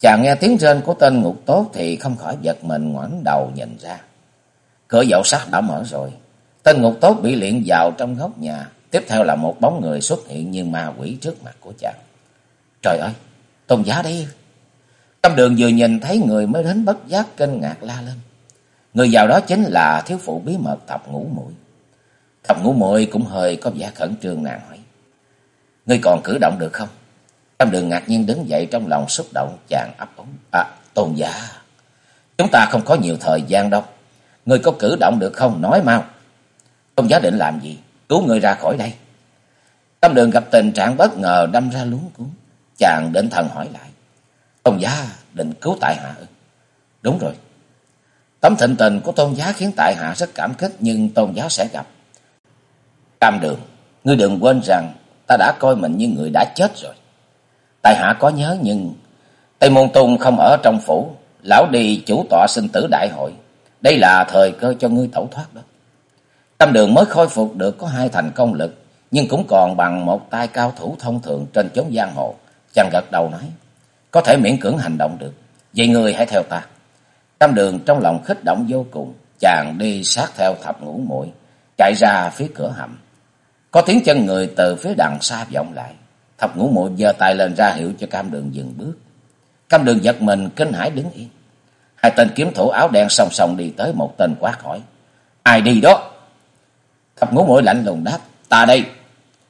S1: Chàng nghe tiếng rên của tên ngục tốt thì không khỏi giật mình ngoảnh đầu nhìn ra. Cửa dậu sắt đã mở rồi. Tên ngục tốt bị liện vào trong góc nhà. Tiếp theo là một bóng người xuất hiện như ma quỷ trước mặt của chàng. Trời ơi, tôn giá đi Cam đường vừa nhìn thấy người mới đến bất giác kinh ngạc la lên. Người vào đó chính là thiếu phụ bí mật thập ngũ mũi Thập ngũ muội cũng hơi có vẻ khẩn trương nàng hỏi. Ngươi còn cử động được không? Tam đường ngạc nhiên đứng dậy trong lòng xúc động chàng ấp ống. À, tôn giả. Chúng ta không có nhiều thời gian đâu. Ngươi có cử động được không? Nói mau. Tôn giả định làm gì? Cứu ngươi ra khỏi đây. Tam đường gặp tình trạng bất ngờ đâm ra luống cuốn. Chàng định thần hỏi lại. Tôn giá định cứu tại hạ Đúng rồi. Tấm thịnh tình của tôn giá khiến tại hạ rất cảm kích nhưng tôn giá sẽ gặp. Cam đường, ngươi đừng quên rằng ta đã coi mình như người đã chết rồi. Tại hạ có nhớ nhưng Tây Môn Tung không ở trong phủ, lão đi chủ tọa sinh tử đại hội. Đây là thời cơ cho ngươi tẩu thoát đó. Cam đường mới khôi phục được có hai thành công lực, nhưng cũng còn bằng một tay cao thủ thông thường trên chốn giang hồ. Chàng gật đầu nói, có thể miễn cưỡng hành động được. Vậy ngươi hãy theo ta. Cam đường trong lòng khích động vô cùng, chàng đi sát theo thập ngũ muội chạy ra phía cửa hầm. Có tiếng chân người từ phía đằng xa vọng lại. Thập ngũ muội giơ tay lên ra hiệu cho cam đường dừng bước. Cam đường giật mình kinh hãi đứng yên. Hai tên kiếm thủ áo đen song song đi tới một tên quát hỏi. Ai đi đó? Thập ngũ mũi lạnh lùng đáp. Ta đây.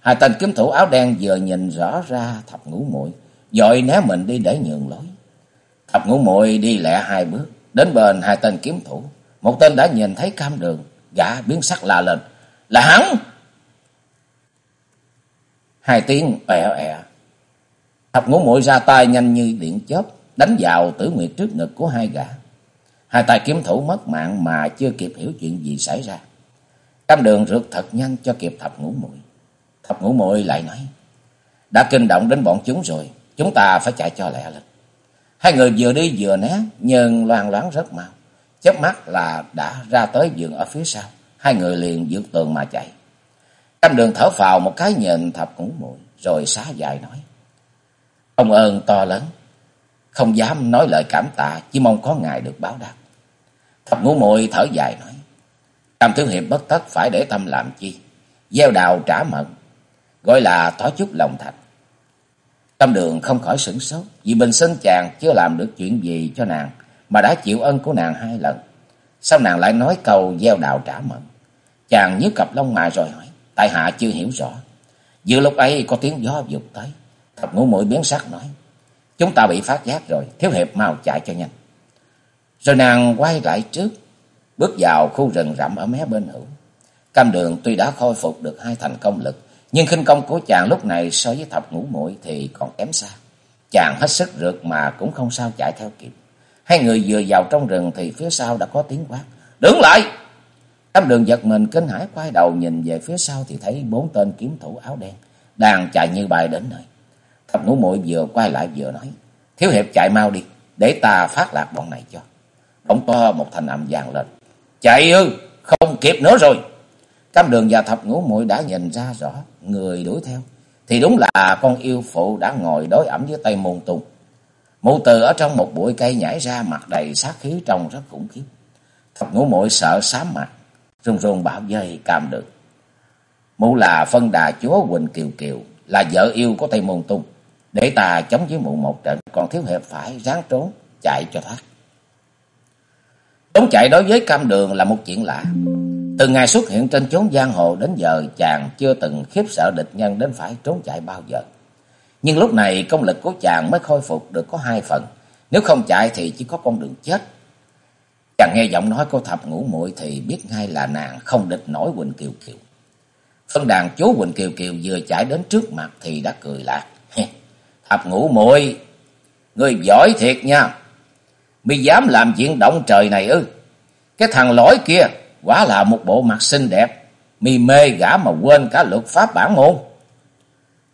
S1: Hai tên kiếm thủ áo đen vừa nhìn rõ ra thập ngũ mũi dội né mình đi để nhường lối. Thập ngũ mũi đi lẹ hai bước, đến bên hai tên kiếm thủ. Một tên đã nhìn thấy cam đường, gã biến sắc la lên. Là hắn! Hai tiếng ẹ ẹ. Thập ngũ muội ra tay nhanh như điện chớp, đánh vào tử nguyệt trước ngực của hai gã. Hai tay kiếm thủ mất mạng mà chưa kịp hiểu chuyện gì xảy ra. Cam đường rượt thật nhanh cho kịp thập ngũ muội Thập ngũ muội lại nói. Đã kinh động đến bọn chúng rồi, chúng ta phải chạy cho lẹ lên. Hai người vừa đi vừa né, nhưng loan loáng rất mau. Chớp mắt là đã ra tới giường ở phía sau. Hai người liền vượt tường mà chạy. Cam đường thở phào một cái nhìn thập ngũ mùi, rồi xá dài nói. Ông ơn to lớn, không dám nói lời cảm tạ, chỉ mong có ngài được báo đáp. Thập ngũ mùi thở dài nói. tam thiếu hiệp bất tất phải để tâm làm chi. Gieo đào trả mận, gọi là thó chút lòng thành. Tâm đường không khỏi sửng sốt, vì bình sinh chàng chưa làm được chuyện gì cho nàng, mà đã chịu ân của nàng hai lần. Sao nàng lại nói câu gieo đào trả mận? Chàng nhíu cặp lông mày rồi hỏi, tại hạ chưa hiểu rõ. Giữa lúc ấy có tiếng gió vụt tới, thập ngũ mũi biến sắc nói, chúng ta bị phát giác rồi, thiếu hiệp mau chạy cho nhanh. Rồi nàng quay lại trước, bước vào khu rừng rậm ở mé bên hữu. Cam đường tuy đã khôi phục được hai thành công lực, nhưng khinh công của chàng lúc này so với thập ngũ mũi thì còn kém xa. Chàng hết sức rượt mà cũng không sao chạy theo kịp. Hai người vừa vào trong rừng thì phía sau đã có tiếng quát. Đứng lại! Cam đường giật mình kinh hãi quay đầu nhìn về phía sau thì thấy bốn tên kiếm thủ áo đen đang chạy như bay đến nơi. Thập ngũ muội vừa quay lại vừa nói. Thiếu hiệp chạy mau đi, để ta phát lạc bọn này cho. Bỗng to một thành âm vang lên. Chạy ư, không kịp nữa rồi. Cam đường và thập ngũ muội đã nhìn ra rõ người đuổi theo. Thì đúng là con yêu phụ đã ngồi đối ẩm với tay môn tung. Mụ từ ở trong một bụi cây nhảy ra mặt đầy sát khí trông rất khủng khiếp. Thập ngũ muội sợ xám mặt, run run bảo dây cam được. Mụ là phân đà chúa Quỳnh Kiều Kiều, là vợ yêu của Tây Môn Tung. Để ta chống với mụ một trận, còn thiếu hiệp phải ráng trốn, chạy cho thoát. Trốn chạy đối với cam đường là một chuyện lạ. Từ ngày xuất hiện trên chốn giang hồ đến giờ chàng chưa từng khiếp sợ địch nhân đến phải trốn chạy bao giờ. Nhưng lúc này công lực của chàng mới khôi phục được có hai phần. Nếu không chạy thì chỉ có con đường chết. Chàng nghe giọng nói của thập ngũ muội thì biết ngay là nàng không địch nổi Quỳnh Kiều Kiều. Phân đàn chú Quỳnh Kiều Kiều vừa chạy đến trước mặt thì đã cười lạc. Thập ngũ muội người giỏi thiệt nha. Mi dám làm chuyện động trời này ư. Cái thằng lỗi kia quả là một bộ mặt xinh đẹp. Mi mê gã mà quên cả luật pháp bản môn.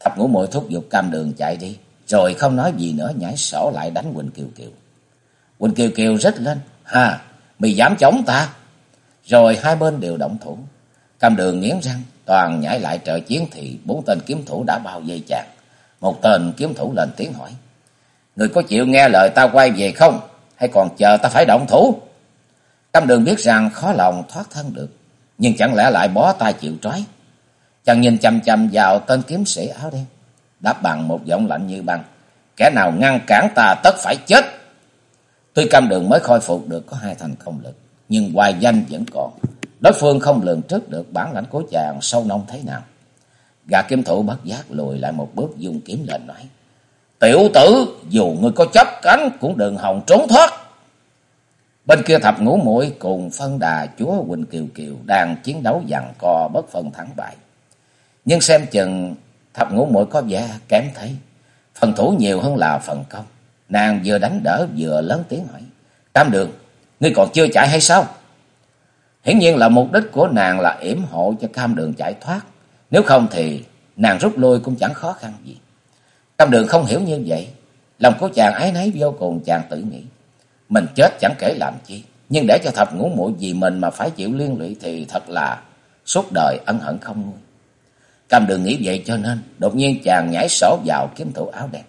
S1: Thập ngũ muội thúc giục cam đường chạy đi. Rồi không nói gì nữa, nhảy sổ lại đánh Quỳnh Kiều Kiều. Quỳnh Kiều Kiều rít lên. ha mày dám chống ta. Rồi hai bên đều động thủ. Cam đường nghiến răng. Toàn nhảy lại trợ chiến thì bốn tên kiếm thủ đã bao vây chàng. Một tên kiếm thủ lên tiếng hỏi. Người có chịu nghe lời ta quay về không? Hay còn chờ ta phải động thủ? Cam đường biết rằng khó lòng thoát thân được. Nhưng chẳng lẽ lại bó tay chịu trói. Chàng nhìn chăm chăm vào tên kiếm sĩ áo đen. Đáp bằng một giọng lạnh như băng. Kẻ nào ngăn cản ta tất phải chết. Tuy cam đường mới khôi phục được có hai thành công lực. Nhưng hoài danh vẫn còn. Đối phương không lường trước được bản lãnh của chàng sâu nông thế nào. Gà kiếm thủ bất giác lùi lại một bước dùng kiếm lên nói. Tiểu tử, dù ngươi có chấp cánh cũng đừng hòng trốn thoát. Bên kia thập ngũ muội cùng phân đà chúa Quỳnh Kiều Kiều đang chiến đấu dằn co bất phân thắng bại. Nhưng xem chừng thập ngũ muội có vẻ kém thấy. Phần thủ nhiều hơn là phần công. Nàng vừa đánh đỡ vừa lớn tiếng hỏi. tam đường, ngươi còn chưa chạy hay sao? Hiển nhiên là mục đích của nàng là yểm hộ cho cam đường chạy thoát. Nếu không thì nàng rút lui cũng chẳng khó khăn gì. Cam đường không hiểu như vậy. Lòng của chàng ái nấy vô cùng chàng tự nghĩ. Mình chết chẳng kể làm chi. Nhưng để cho thập ngũ muội vì mình mà phải chịu liên lụy thì thật là suốt đời ân hận không nguôi. Cam đường nghĩ vậy cho nên đột nhiên chàng nhảy sổ vào kiếm thủ áo đen.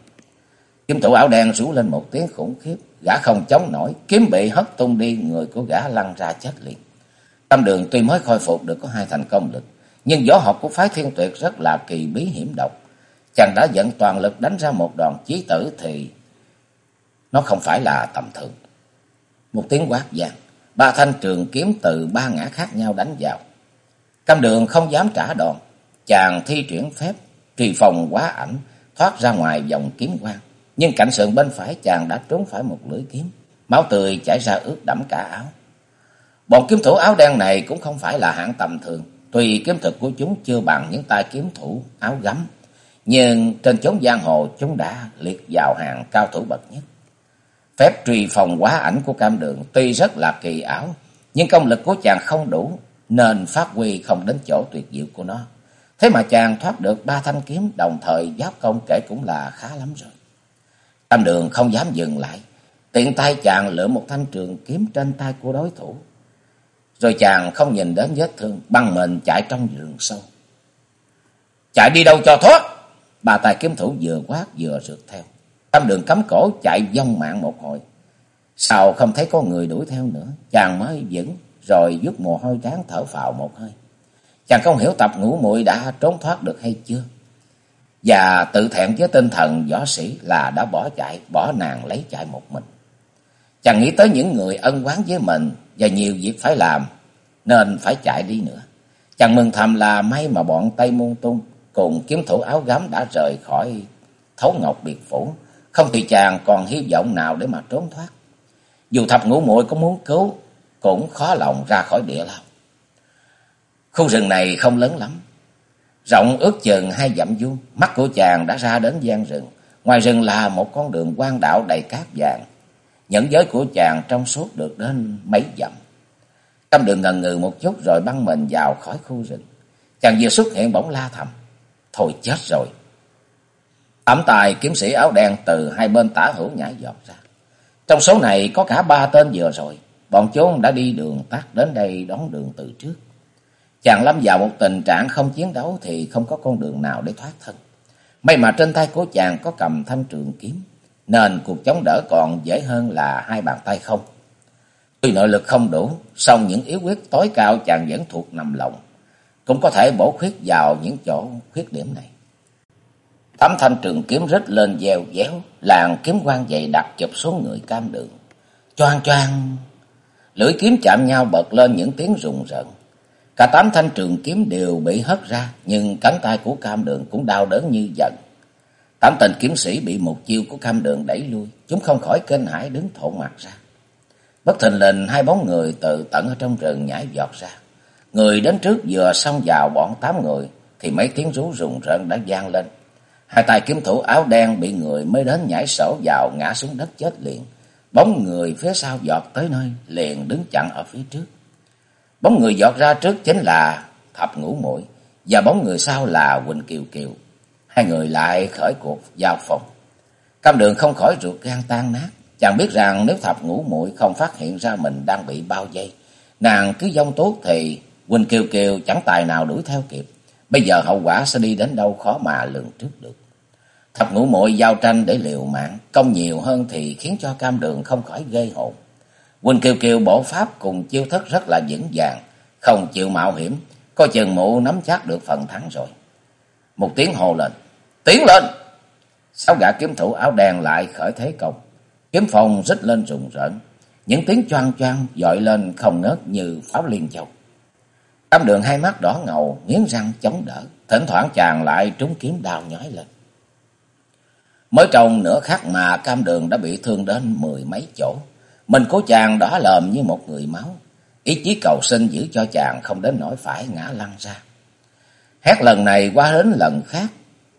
S1: Kiếm thủ áo đen rú lên một tiếng khủng khiếp. Gã không chống nổi. Kiếm bị hất tung đi. Người của gã lăn ra chết liền. Tam đường tuy mới khôi phục được có hai thành công lực. Nhưng võ học của phái thiên tuyệt rất là kỳ bí hiểm độc. chàng đã dẫn toàn lực đánh ra một đòn chí tử thì nó không phải là tầm thường. Một tiếng quát vang, ba thanh trường kiếm từ ba ngã khác nhau đánh vào. Cam đường không dám trả đòn, chàng thi triển phép, trì phòng quá ảnh, thoát ra ngoài vòng kiếm quang. Nhưng cạnh sườn bên phải chàng đã trốn phải một lưỡi kiếm, máu tươi chảy ra ướt đẫm cả áo. Bọn kiếm thủ áo đen này cũng không phải là hạng tầm thường, tuy kiếm thực của chúng chưa bằng những tay kiếm thủ áo gấm, nhưng trên chốn giang hồ chúng đã liệt vào hàng cao thủ bậc nhất. Phép truy phòng quá ảnh của cam đường tuy rất là kỳ ảo, nhưng công lực của chàng không đủ, nên phát huy không đến chỗ tuyệt diệu của nó. Thế mà chàng thoát được ba thanh kiếm đồng thời giáp công kể cũng là khá lắm rồi tam đường không dám dừng lại, tiện tay chàng lựa một thanh trường kiếm trên tay của đối thủ. Rồi chàng không nhìn đến vết thương, băng mình chạy trong rừng sâu. Chạy đi đâu cho thoát! Bà tài kiếm thủ vừa quát vừa rượt theo. Tam đường cắm cổ chạy vong mạng một hồi. Sao không thấy có người đuổi theo nữa. Chàng mới vững rồi dứt mồ hôi trán thở phào một hơi. Chàng không hiểu tập ngủ muội đã trốn thoát được hay chưa. Và tự thẹn với tinh thần võ sĩ là đã bỏ chạy, bỏ nàng lấy chạy một mình. Chàng nghĩ tới những người ân quán với mình và nhiều việc phải làm, nên phải chạy đi nữa. Chàng mừng thầm là may mà bọn Tây Môn Tung cùng kiếm thủ áo gấm đã rời khỏi thấu ngọc biệt phủ, không thì chàng còn hy vọng nào để mà trốn thoát. Dù thập ngũ muội có muốn cứu, cũng khó lòng ra khỏi địa lao. Khu rừng này không lớn lắm, rộng ước chừng hai dặm vuông, mắt của chàng đã ra đến gian rừng. Ngoài rừng là một con đường quan đạo đầy cát vàng. Nhẫn giới của chàng trong suốt được đến mấy dặm. Tâm đường ngần ngừ một chút rồi băng mình vào khỏi khu rừng. Chàng vừa xuất hiện bỗng la thầm. Thôi chết rồi. Ẩm tài kiếm sĩ áo đen từ hai bên tả hữu nhảy giọt ra. Trong số này có cả ba tên vừa rồi. Bọn chúng đã đi đường tắt đến đây đón đường từ trước. Chàng lâm vào một tình trạng không chiến đấu thì không có con đường nào để thoát thân. May mà trên tay của chàng có cầm thanh trường kiếm, nên cuộc chống đỡ còn dễ hơn là hai bàn tay không. Tuy nội lực không đủ, song những yếu quyết tối cao chàng vẫn thuộc nằm lòng, cũng có thể bổ khuyết vào những chỗ khuyết điểm này. Tấm thanh trường kiếm rít lên dèo déo, làn kiếm quang dày đặt chụp xuống người cam đường. Choang choang, lưỡi kiếm chạm nhau bật lên những tiếng rùng rợn. Cả tám thanh trường kiếm đều bị hất ra, nhưng cánh tay của cam đường cũng đau đớn như giận. Tám tên kiếm sĩ bị một chiêu của cam đường đẩy lui, chúng không khỏi kinh hãi đứng thổ mặt ra. Bất thình lình hai bóng người từ tận ở trong rừng nhảy giọt ra. Người đến trước vừa xông vào bọn tám người, thì mấy tiếng rú rùng rợn đã gian lên. Hai tay kiếm thủ áo đen bị người mới đến nhảy sổ vào ngã xuống đất chết liền. Bóng người phía sau giọt tới nơi, liền đứng chặn ở phía trước. Bóng người giọt ra trước chính là thập ngũ mũi và bóng người sau là Quỳnh Kiều Kiều. Hai người lại khởi cuộc giao phòng. Cam đường không khỏi ruột gan tan nát. Chàng biết rằng nếu thập ngũ mũi không phát hiện ra mình đang bị bao dây nàng cứ dông tốt thì Quỳnh Kiều Kiều chẳng tài nào đuổi theo kịp. Bây giờ hậu quả sẽ đi đến đâu khó mà lường trước được. Thập ngũ mũi giao tranh để liều mạng, công nhiều hơn thì khiến cho cam đường không khỏi gây hồn. Quỳnh Kiều Kiều bộ pháp cùng chiêu thức rất là vững vàng, không chịu mạo hiểm, coi chừng mụ nắm chắc được phần thắng rồi. Một tiếng hồ lên, tiến lên! Sáu gã kiếm thủ áo đen lại khởi thế công, kiếm phòng rít lên rùng rợn, những tiếng choang choang dội lên không ngớt như pháo liên châu. Cam đường hai mắt đỏ ngầu, nghiến răng chống đỡ, thỉnh thoảng chàng lại trúng kiếm đào nhói lên. Mới trong nửa khắc mà cam đường đã bị thương đến mười mấy chỗ. Mình của chàng đỏ lờm như một người máu. Ý chí cầu sinh giữ cho chàng không đến nỗi phải ngã lăn ra. Hét lần này qua đến lần khác.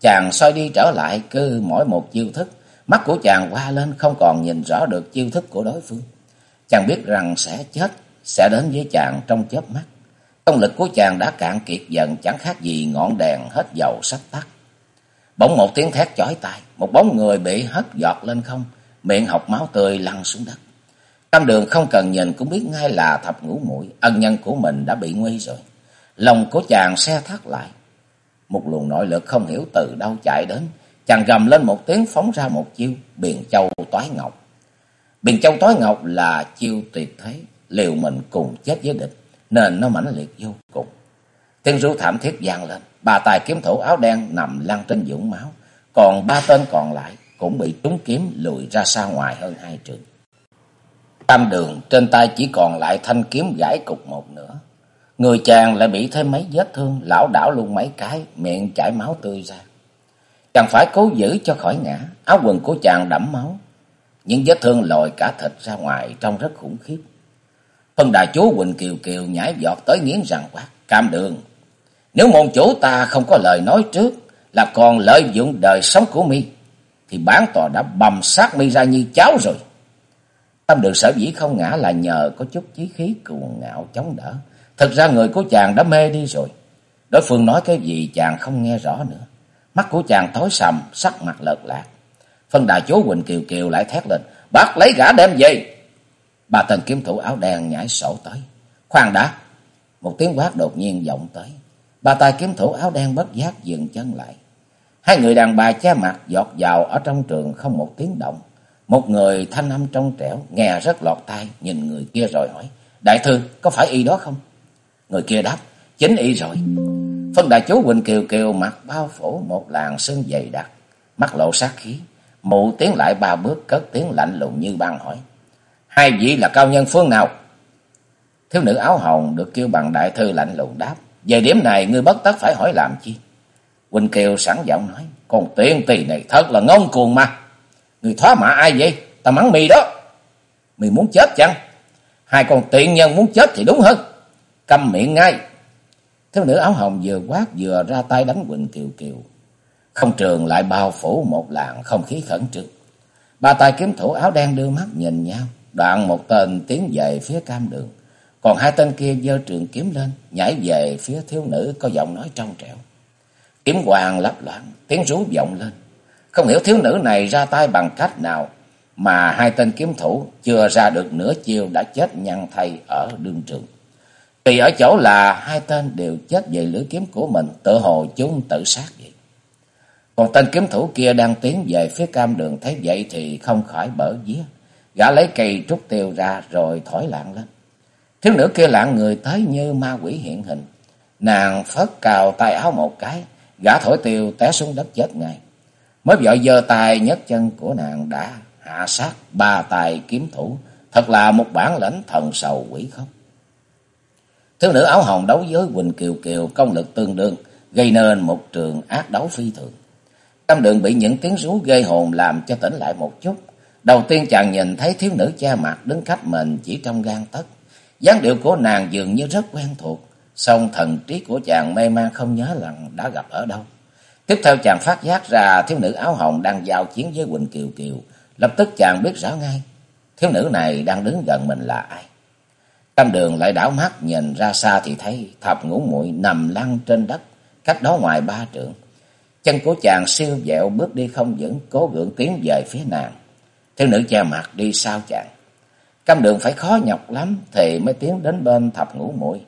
S1: Chàng xoay đi trở lại cứ mỗi một chiêu thức. Mắt của chàng qua lên không còn nhìn rõ được chiêu thức của đối phương. Chàng biết rằng sẽ chết, sẽ đến với chàng trong chớp mắt. Công lực của chàng đã cạn kiệt dần chẳng khác gì ngọn đèn hết dầu sắp tắt. Bỗng một tiếng thét chói tai, một bóng người bị hất giọt lên không, miệng học máu tươi lăn xuống đất. Tam đường không cần nhìn cũng biết ngay là thập ngũ mũi ân nhân của mình đã bị nguy rồi. Lòng của chàng xe thắt lại. Một luồng nội lực không hiểu từ đâu chạy đến. Chàng gầm lên một tiếng phóng ra một chiêu, biển châu toái ngọc. Biển châu toái ngọc là chiêu tuyệt thế, liều mình cùng chết với địch, nên nó mãnh liệt vô cùng. Tiếng rú thảm thiết vang lên, bà tài kiếm thủ áo đen nằm lăn trên dũng máu, còn ba tên còn lại cũng bị trúng kiếm lùi ra xa ngoài hơn hai trường. Tam đường trên tay chỉ còn lại thanh kiếm gãy cục một nữa Người chàng lại bị thêm mấy vết thương, lão đảo luôn mấy cái, miệng chảy máu tươi ra. Chàng phải cố giữ cho khỏi ngã, áo quần của chàng đẫm máu. Những vết thương lòi cả thịt ra ngoài trông rất khủng khiếp. Phân đà chú Quỳnh Kiều Kiều nhảy giọt tới nghiến rằng quát, cam đường. Nếu môn chủ ta không có lời nói trước là còn lợi dụng đời sống của mi thì bản tòa đã bầm sát mi ra như cháo rồi. Tâm đường sở dĩ không ngã là nhờ có chút chí khí cuồng ngạo chống đỡ. Thực ra người của chàng đã mê đi rồi. Đối phương nói cái gì chàng không nghe rõ nữa. Mắt của chàng tối sầm, sắc mặt lợt lạc. Phân đà chú Quỳnh Kiều Kiều lại thét lên. Bác lấy gã đem về. Bà tên kiếm thủ áo đen nhảy sổ tới. Khoan đã. Một tiếng quát đột nhiên vọng tới. Bà tài kiếm thủ áo đen bất giác dừng chân lại. Hai người đàn bà che mặt giọt vào ở trong trường không một tiếng động. Một người thanh âm trong trẻo, nghe rất lọt tai, nhìn người kia rồi hỏi. Đại thư, có phải y đó không? Người kia đáp, chính y rồi. Phân đại chú Quỳnh Kiều Kiều mặt bao phủ một làn sương dày đặc, mắt lộ sát khí. Mụ tiến lại ba bước cất tiếng lạnh lùng như ban hỏi. Hai vị là cao nhân phương nào? Thiếu nữ áo hồng được kêu bằng đại thư lạnh lùng đáp. Về điểm này ngươi bất tất phải hỏi làm chi. Quỳnh Kiều sẵn giọng nói. còn tiên tỳ này thật là ngông cuồng mà. Người thoá mạ ai vậy? Ta mắng mì đó. Mì muốn chết chăng? Hai con tiện nhân muốn chết thì đúng hơn. Câm miệng ngay. Thiếu nữ áo hồng vừa quát vừa ra tay đánh Quỳnh Kiều Kiều. Không trường lại bao phủ một làn không khí khẩn trương. Ba tay kiếm thủ áo đen đưa mắt nhìn nhau. Đoạn một tên tiến về phía cam đường. Còn hai tên kia giơ trường kiếm lên, nhảy về phía thiếu nữ có giọng nói trong trẻo. Kiếm hoàng lấp loạn, tiếng rú vọng lên. Không hiểu thiếu nữ này ra tay bằng cách nào mà hai tên kiếm thủ chưa ra được nửa chiêu đã chết nhăn thay ở đương trường. Kỳ ở chỗ là hai tên đều chết về lưỡi kiếm của mình, tự hồ chúng tự sát vậy. Còn tên kiếm thủ kia đang tiến về phía cam đường thấy vậy thì không khỏi bở vía. Gã lấy cây trúc tiêu ra rồi thổi lạng lên. Thiếu nữ kia lạng người tới như ma quỷ hiện hình. Nàng phớt cào tay áo một cái, gã thổi tiêu té xuống đất chết ngay. Mới vội giơ tay nhấc chân của nàng đã hạ sát ba tài kiếm thủ, thật là một bản lãnh thần sầu quỷ khóc. Thiếu nữ áo hồng đấu với Quỳnh Kiều Kiều công lực tương đương, gây nên một trường ác đấu phi thường. Tâm đường bị những tiếng rú gây hồn làm cho tỉnh lại một chút. Đầu tiên chàng nhìn thấy thiếu nữ cha mặt đứng cách mình chỉ trong gan tấc dáng điệu của nàng dường như rất quen thuộc, song thần trí của chàng mê man không nhớ lần đã gặp ở đâu. Tiếp theo chàng phát giác ra thiếu nữ áo hồng đang giao chiến với Quỳnh Kiều Kiều, lập tức chàng biết rõ ngay, thiếu nữ này đang đứng gần mình là ai. Tam đường lại đảo mắt nhìn ra xa thì thấy thập ngũ muội nằm lăn trên đất, cách đó ngoài ba trượng. Chân của chàng siêu dẹo bước đi không vững, cố gượng tiến về phía nàng. Thiếu nữ che mặt đi sau chàng. Cam đường phải khó nhọc lắm thì mới tiến đến bên thập ngũ muội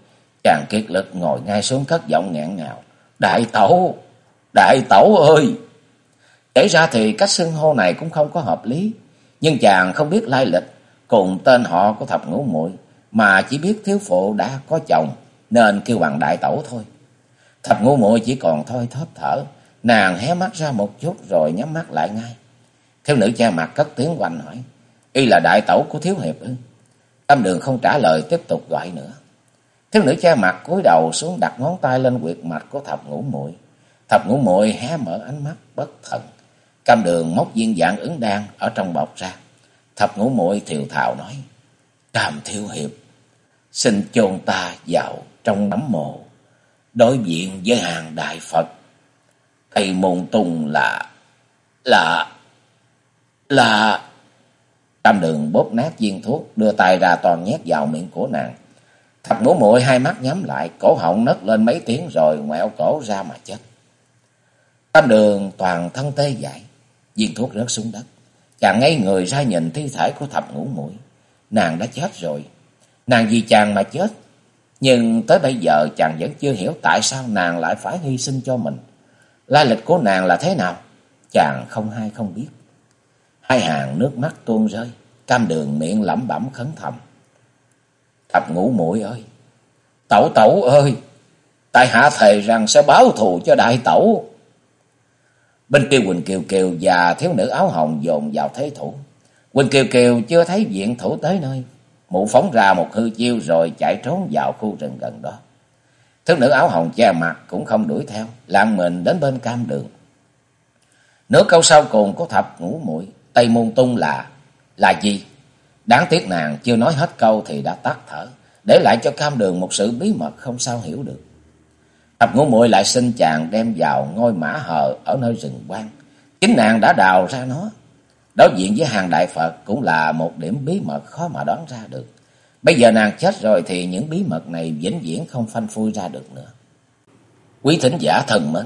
S1: Chàng kiệt lực ngồi ngay xuống cất giọng ngạn ngào. Đại tẩu! Đại tẩu ơi! Kể ra thì cách xưng hô này cũng không có hợp lý. Nhưng chàng không biết lai lịch cùng tên họ của thập ngũ muội mà chỉ biết thiếu phụ đã có chồng nên kêu bằng đại tẩu thôi. Thập ngũ muội chỉ còn thôi thóp thở, nàng hé mắt ra một chút rồi nhắm mắt lại ngay. Thiếu nữ che mặt cất tiếng quanh hỏi, y là đại tẩu của thiếu hiệp ư? Tâm đường không trả lời tiếp tục gọi nữa. Thiếu nữ che mặt cúi đầu xuống đặt ngón tay lên quyệt mặt của thập ngũ muội. Thập ngũ muội hé mở ánh mắt bất thần. Cam đường móc viên dạng ứng đan ở trong bọc ra. Thập ngũ muội thiều thào nói. Cam thiếu hiệp. Xin chôn ta vào trong nấm mộ. Đối diện với hàng đại Phật. Thầy môn tùng là... Là... Là... Cam đường bóp nát viên thuốc. Đưa tay ra toàn nhét vào miệng của nàng. Thập ngũ muội hai mắt nhắm lại, cổ họng nấc lên mấy tiếng rồi ngoẹo cổ ra mà chết. Thanh đường toàn thân tê dại, viên thuốc rớt xuống đất. Chàng ngay người ra nhìn thi thể của thập ngũ mũi Nàng đã chết rồi. Nàng vì chàng mà chết. Nhưng tới bây giờ chàng vẫn chưa hiểu tại sao nàng lại phải hy sinh cho mình. Lai lịch của nàng là thế nào? Chàng không hay không biết. Hai hàng nước mắt tuôn rơi. Cam đường miệng lẩm bẩm khấn thầm. Thập ngũ mũi ơi! Tẩu tẩu ơi! Tại hạ thề rằng sẽ báo thù cho đại tẩu. Bên kia Quỳnh Kiều Kiều và thiếu nữ áo hồng dồn vào thế thủ. Quỳnh Kiều Kiều chưa thấy diện thủ tới nơi. Mụ phóng ra một hư chiêu rồi chạy trốn vào khu rừng gần đó. Thiếu nữ áo hồng che mặt cũng không đuổi theo, làm mình đến bên cam đường. Nửa câu sau cùng của thập ngũ mũi Tây Môn Tung là Là gì? Đáng tiếc nàng chưa nói hết câu thì đã tắt thở, để lại cho cam đường một sự bí mật không sao hiểu được. Thập ngũ muội lại xin chàng đem vào ngôi mã hờ ở nơi rừng quan. Chính nàng đã đào ra nó. Đối diện với hàng đại Phật cũng là một điểm bí mật khó mà đoán ra được. Bây giờ nàng chết rồi thì những bí mật này vĩnh viễn không phanh phui ra được nữa. Quý thính giả thần mến,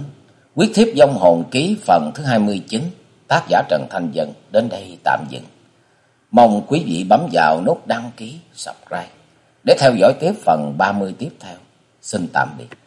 S1: quyết thiếp dông hồn ký phần thứ 29, tác giả Trần Thanh Dân đến đây tạm dừng. Mong quý vị bấm vào nút đăng ký, subscribe để theo dõi tiếp phần 30 tiếp theo. Xin tạm biệt.